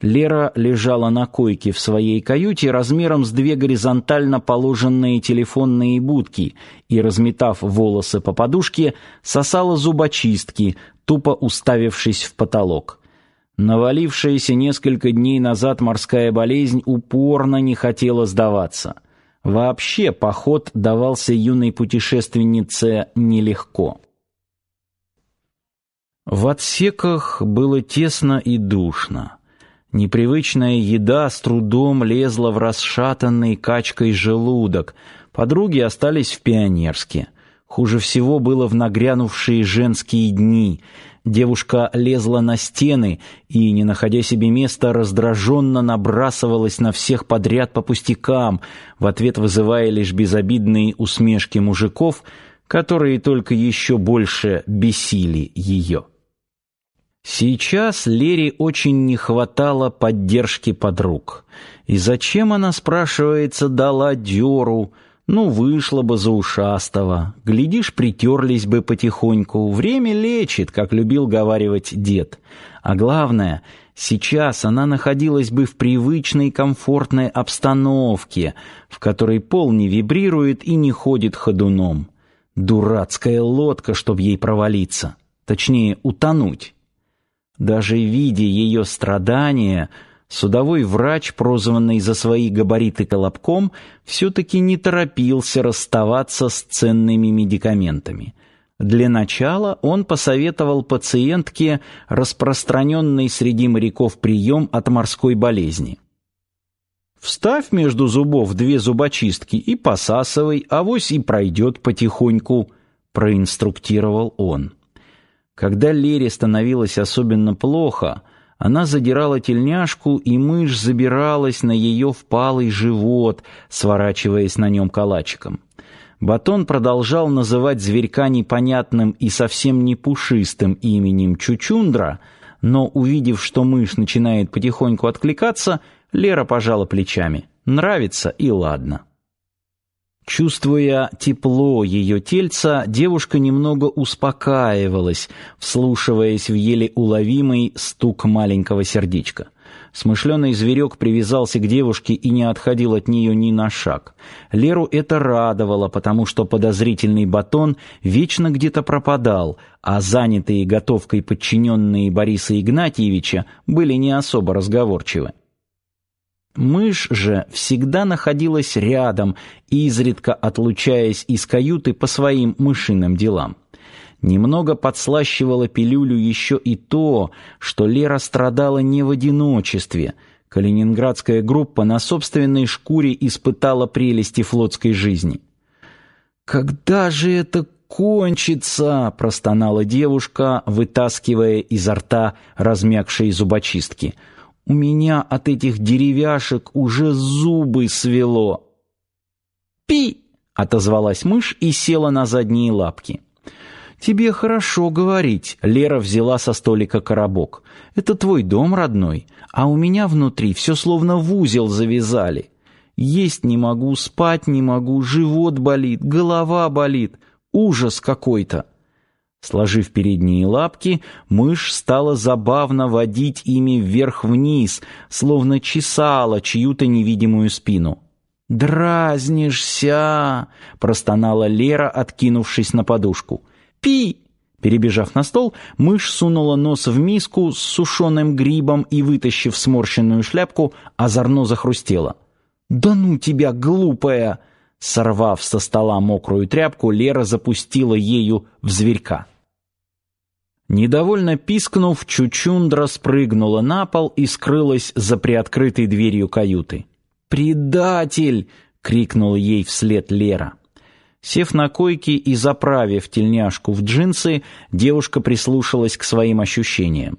Лера лежала на койке в своей каюте размером с две горизонтально положенные телефонные будки и, разметав волосы по подушке, сосала зубочистки, тупо уставившись в потолок. Навалившаяся несколько дней назад морская болезнь упорно не хотела сдаваться. Вообще поход давался юной путешественнице нелегко. В отсеках было тесно и душно. Непривычная еда с трудом лезла в расшатанный качкой желудок. Подруги остались в Пионерске. Хуже всего было в нагрянувшие женские дни. Девушка лезла на стены и, не находя себе места, раздраженно набрасывалась на всех подряд по пустякам, в ответ вызывая лишь безобидные усмешки мужиков, которые только еще больше бесили ее. Сейчас Лере очень не хватало поддержки подруг. И зачем она, спрашивается, дала дёру? Ну, вышла бы за ушастого. Глядишь, притерлись бы потихоньку. Время лечит, как любил говаривать дед. А главное, сейчас она находилась бы в привычной комфортной обстановке, в которой пол не вибрирует и не ходит ходуном. Дурацкая лодка, чтоб ей провалиться. Точнее, утонуть. Даже видя ее страдания, судовой врач, прозванный за свои габариты Колобком, все-таки не торопился расставаться с ценными медикаментами. Для начала он посоветовал пациентке распространенный среди моряков прием от морской болезни. Вставь между зубов две зубочистки и посасывай, авось и пройдет потихоньку, проинструктировал он. Когда Лере становилось особенно плохо, она задирала тельняшку, и мышь забиралась на ее впалый живот, сворачиваясь на нем калачиком. Батон продолжал называть зверька непонятным и совсем не пушистым именем Чучундра, но, увидев, что мышь начинает потихоньку откликаться, Лера пожала плечами. «Нравится и ладно». Чувствуя тепло ее тельца, девушка немного успокаивалась, вслушиваясь в еле уловимый стук маленького сердечка. Смышленый зверек привязался к девушке и не отходил от нее ни на шаг. Леру это радовало, потому что подозрительный батон вечно где-то пропадал, а занятые готовкой подчиненные Бориса Игнатьевича были не особо разговорчивы. Мышь же всегда находилась рядом, изредка отлучаясь из каюты по своим мышиным делам. Немного подслащивала пилюлю еще и то, что Лера страдала не в одиночестве. Калининградская группа на собственной шкуре испытала прелести флотской жизни. «Когда же это кончится?» — простонала девушка, вытаскивая изо рта размягшие зубочистки — у меня от этих деревяшек уже зубы свело. «Пи!» — отозвалась мышь и села на задние лапки. «Тебе хорошо говорить», — Лера взяла со столика коробок. «Это твой дом родной, а у меня внутри все словно в узел завязали. Есть не могу, спать не могу, живот болит, голова болит. Ужас какой-то». Сложив передние лапки, мышь стала забавно водить ими вверх-вниз, словно чесала чью-то невидимую спину. «Дразнишься!» — простонала Лера, откинувшись на подушку. «Пи!» Перебежав на стол, мышь сунула нос в миску с сушеным грибом и, вытащив сморщенную шляпку, озорно захрустела. «Да ну тебя, глупая!» Сорвав со стола мокрую тряпку, Лера запустила ею в зверька. Недовольно пискнув, Чучундра спрыгнула на пол и скрылась за приоткрытой дверью каюты. «Предатель!» — крикнул ей вслед Лера. Сев на койке и заправив тельняшку в джинсы, девушка прислушалась к своим ощущениям.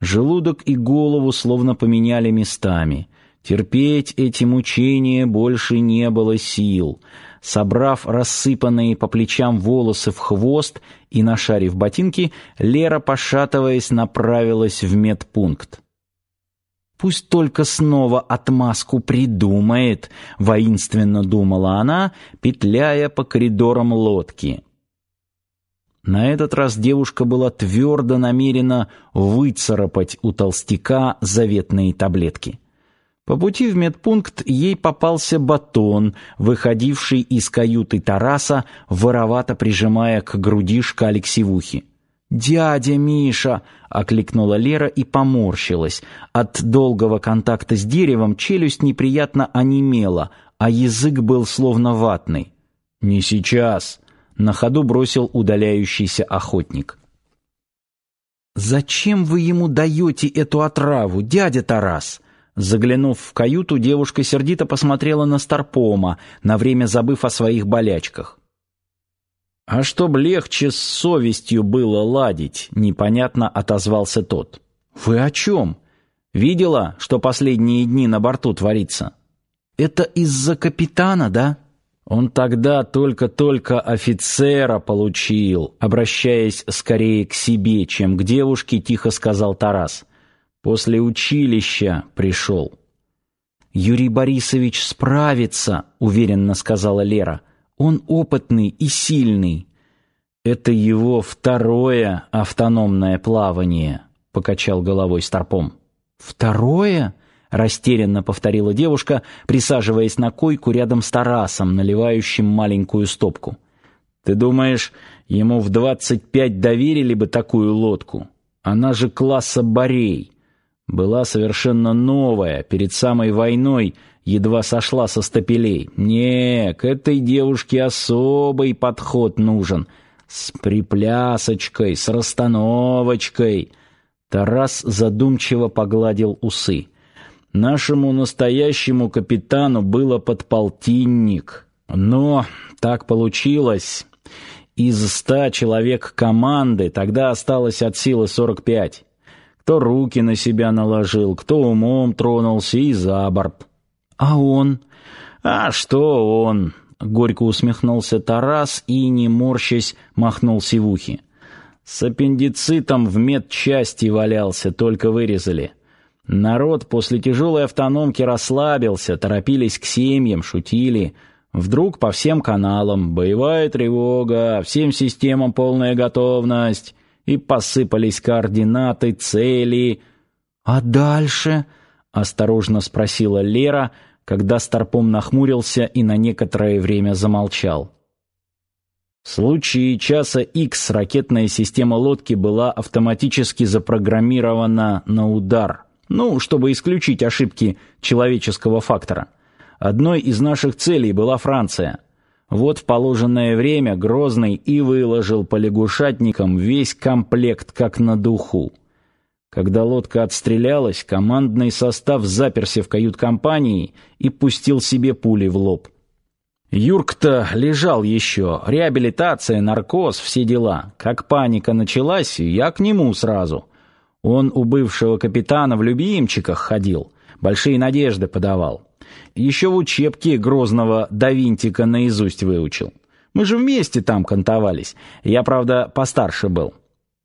Желудок и голову словно поменяли местами. Терпеть эти мучения больше не было сил. Собрав рассыпанные по плечам волосы в хвост и нашарив ботинки, Лера, пошатываясь, направилась в медпункт. Пусть только снова отмазку придумает, воинственно думала она, петляя по коридорам лодки. На этот раз девушка была твердо намерена выцарапать у толстяка заветные таблетки. По пути в медпункт ей попался батон, выходивший из каюты Тараса, воровато прижимая к груди шкалик. «Дядя Миша!» — окликнула Лера и поморщилась. От долгого контакта с деревом челюсть неприятно онемела, а язык был словно ватный. «Не сейчас!» — на ходу бросил удаляющийся охотник. «Зачем вы ему даете эту отраву, дядя Тарас?» Заглянув в каюту, девушка сердито посмотрела на Старпома, на время забыв о своих болячках. «А чтоб легче с совестью было ладить», — непонятно отозвался тот. «Вы о чем? Видела, что последние дни на борту творится?» «Это из-за капитана, да?» Он тогда только-только офицера получил, обращаясь скорее к себе, чем к девушке, тихо сказал Тарас. После училища пришел. Юрий Борисович справится, уверенно сказала Лера. Он опытный и сильный. Это его второе автономное плавание, покачал головой Старпом. Второе? растерянно повторила девушка, присаживаясь на койку рядом с Тарасом, наливающим маленькую стопку. Ты думаешь, ему в двадцать пять доверили бы такую лодку? Она же класса Борей была совершенно новая, перед самой войной едва сошла со стапелей. Не, к этой девушке особый подход нужен, с приплясочкой, с расстановочкой. Тарас задумчиво погладил усы. Нашему настоящему капитану было подполтинник, но так получилось. Из ста человек команды тогда осталось от силы сорок пять. Кто руки на себя наложил, кто умом тронулся и за борт. А он? А что он? Горько усмехнулся Тарас и, не морщась, махнул сивухи. С аппендицитом в медчасти валялся, только вырезали. Народ после тяжелой автономки расслабился, торопились к семьям, шутили. Вдруг по всем каналам боевая тревога, всем системам полная готовность и посыпались координаты, цели. «А дальше?» — осторожно спросила Лера, когда Старпом нахмурился и на некоторое время замолчал. В случае часа X ракетная система лодки была автоматически запрограммирована на удар, ну, чтобы исключить ошибки человеческого фактора. Одной из наших целей была Франция — вот в положенное время Грозный и выложил по лягушатникам весь комплект как на духу. Когда лодка отстрелялась, командный состав заперся в кают-компании и пустил себе пули в лоб. Юрк-то лежал еще, реабилитация, наркоз, все дела. Как паника началась, я к нему сразу. Он у бывшего капитана в любимчиках ходил, большие надежды подавал. Еще в учебке Грозного до винтика наизусть выучил. Мы же вместе там кантовались. Я, правда, постарше был.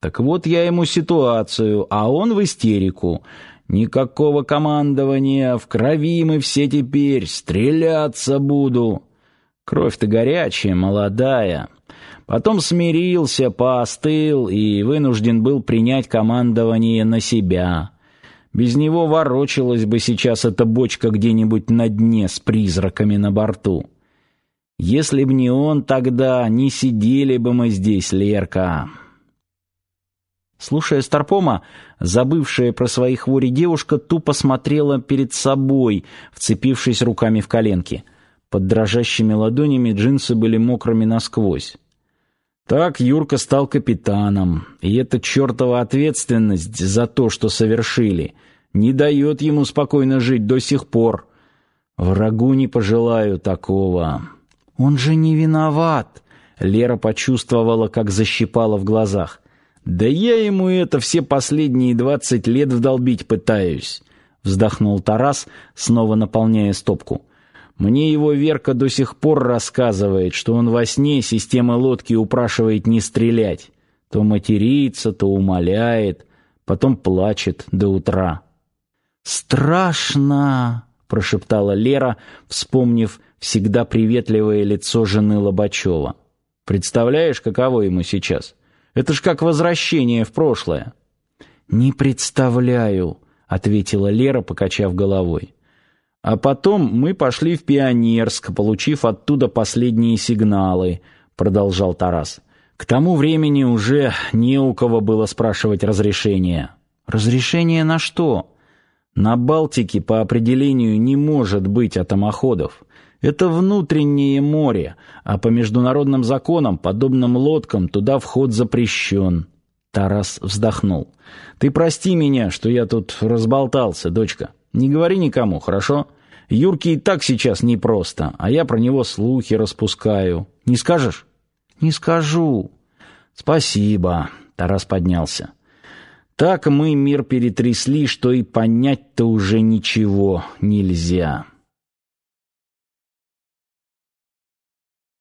Так вот я ему ситуацию, а он в истерику. Никакого командования, в крови мы все теперь, стреляться буду. Кровь-то горячая, молодая. Потом смирился, поостыл и вынужден был принять командование на себя. Без него ворочалась бы сейчас эта бочка где-нибудь на дне с призраками на борту. Если б не он тогда, не сидели бы мы здесь, Лерка. Слушая Старпома, забывшая про свои хвори девушка тупо смотрела перед собой, вцепившись руками в коленки. Под дрожащими ладонями джинсы были мокрыми насквозь. Так Юрка стал капитаном, и эта чертова ответственность за то, что совершили, не дает ему спокойно жить до сих пор. Врагу не пожелаю такого. Он же не виноват. Лера почувствовала, как защипало в глазах. Да я ему это все последние двадцать лет вдолбить пытаюсь, вздохнул Тарас, снова наполняя стопку. Мне его Верка до сих пор рассказывает, что он во сне системы лодки упрашивает не стрелять. То матерится, то умоляет, потом плачет до утра. «Страшно!» — прошептала Лера, вспомнив всегда приветливое лицо жены Лобачева. «Представляешь, каково ему сейчас? Это ж как возвращение в прошлое. Не представляю, ответила Лера, покачав головой. А потом мы пошли в Пионерск, получив оттуда последние сигналы, продолжал Тарас. К тому времени уже не у кого было спрашивать разрешения. Разрешение на что? На Балтике по определению не может быть атомоходов. Это внутреннее море, а по международным законам, подобным лодкам, туда вход запрещен. Тарас вздохнул. Ты прости меня, что я тут разболтался, дочка. Не говори никому, хорошо? Юрке и так сейчас непросто, а я про него слухи распускаю. Не скажешь? Не скажу. Спасибо. Тарас поднялся. Так мы мир перетрясли, что и понять-то уже ничего нельзя.